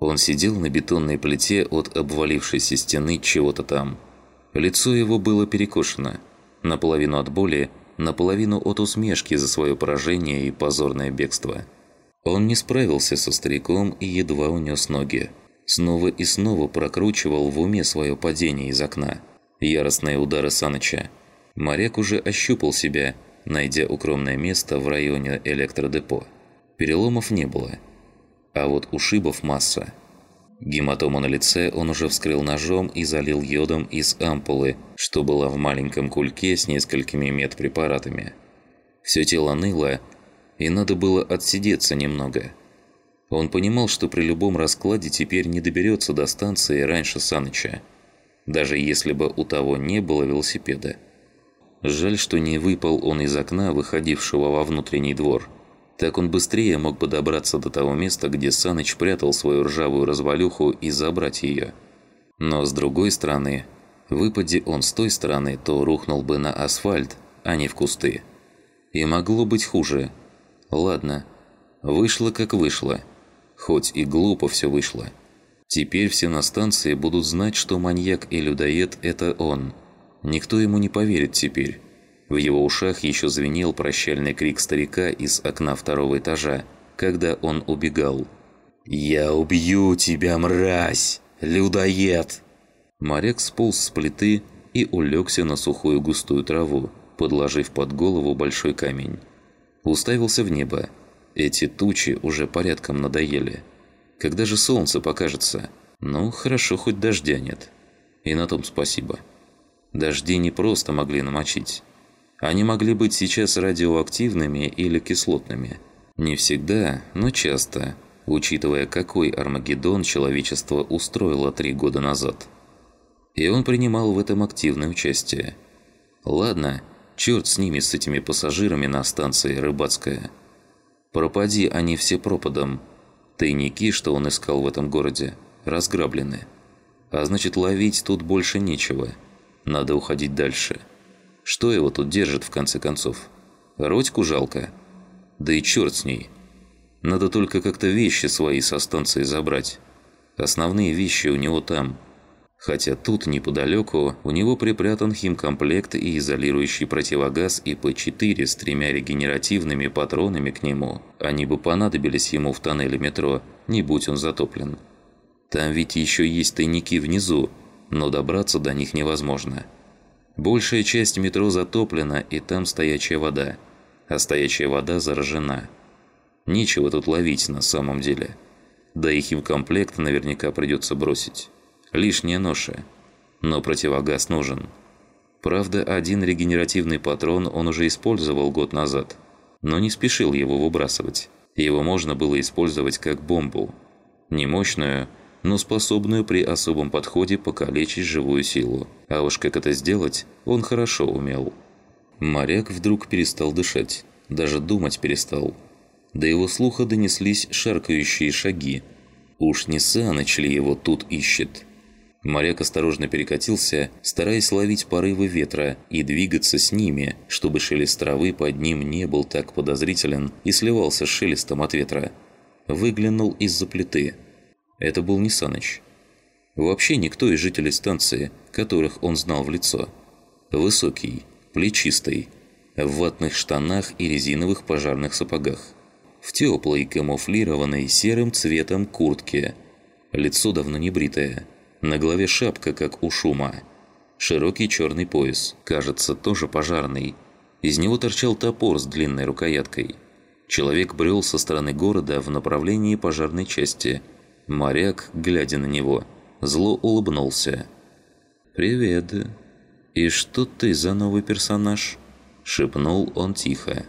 Он сидел на бетонной плите от обвалившейся стены чего-то там. Лицо его было перекошено. Наполовину от боли, наполовину от усмешки за свое поражение и позорное бегство. Он не справился со стариком и едва унес ноги. Снова и снова прокручивал в уме свое падение из окна. Яростные удары Саныча. Моряк уже ощупал себя, найдя укромное место в районе электродепо. Переломов не было. А вот ушибов масса. Гематому на лице он уже вскрыл ножом и залил йодом из ампулы, что была в маленьком кульке с несколькими медпрепаратами. Все тело ныло, и надо было отсидеться немного. Он понимал, что при любом раскладе теперь не доберется до станции раньше Саныча, даже если бы у того не было велосипеда. Жаль, что не выпал он из окна, выходившего во внутренний двор – так он быстрее мог бы добраться до того места, где Саныч прятал свою ржавую развалюху и забрать ее. Но с другой стороны, выпади он с той стороны, то рухнул бы на асфальт, а не в кусты. И могло быть хуже. Ладно, вышло как вышло. Хоть и глупо все вышло. Теперь все на станции будут знать, что маньяк и людоед – это он. Никто ему не поверит теперь. В его ушах еще звенел прощальный крик старика из окна второго этажа, когда он убегал. «Я убью тебя, мразь! Людоед!» Моряк сполз с плиты и улегся на сухую густую траву, подложив под голову большой камень. Уставился в небо. Эти тучи уже порядком надоели. Когда же солнце покажется? Ну, хорошо, хоть дождя нет. И на том спасибо. Дожди не просто могли намочить. Они могли быть сейчас радиоактивными или кислотными. Не всегда, но часто, учитывая, какой Армагеддон человечество устроило три года назад. И он принимал в этом активное участие. Ладно, черт с ними, с этими пассажирами на станции Рыбацкая. Пропади они все пропадом. Тайники, что он искал в этом городе, разграблены. А значит, ловить тут больше нечего. Надо уходить дальше. Что его тут держит в конце концов? Родьку жалко? Да и черт с ней. Надо только как-то вещи свои со станции забрать. Основные вещи у него там. Хотя тут, неподалеку, у него припрятан химкомплект и изолирующий противогаз ИП-4 с тремя регенеративными патронами к нему. Они бы понадобились ему в тоннеле метро, не будь он затоплен. Там ведь еще есть тайники внизу, но добраться до них невозможно. Большая часть метро затоплена, и там стоячая вода. А стоячая вода заражена. Нечего тут ловить на самом деле. Да и химкомплект наверняка придется бросить. Лишняя ноша. Но противогаз нужен. Правда, один регенеративный патрон он уже использовал год назад. Но не спешил его выбрасывать. Его можно было использовать как бомбу. Не мощную, но способную при особом подходе покалечить живую силу. А уж как это сделать, он хорошо умел. Моряк вдруг перестал дышать, даже думать перестал. До его слуха донеслись шаркающие шаги. Уж не Саныч ли его тут ищет? Моряк осторожно перекатился, стараясь ловить порывы ветра и двигаться с ними, чтобы шелест травы под ним не был так подозрителен и сливался с шелестом от ветра. Выглянул из-за плиты – это был не Саныч. Вообще никто из жителей станции, которых он знал в лицо. Высокий, плечистый, в ватных штанах и резиновых пожарных сапогах. В теплой, камуфлированной серым цветом куртке. Лицо давно не бритое. На голове шапка, как у шума. Широкий черный пояс, кажется, тоже пожарный. Из него торчал топор с длинной рукояткой. Человек брел со стороны города в направлении пожарной части – Моряк, глядя на него, зло улыбнулся. «Привет. И что ты за новый персонаж?» – шепнул он тихо.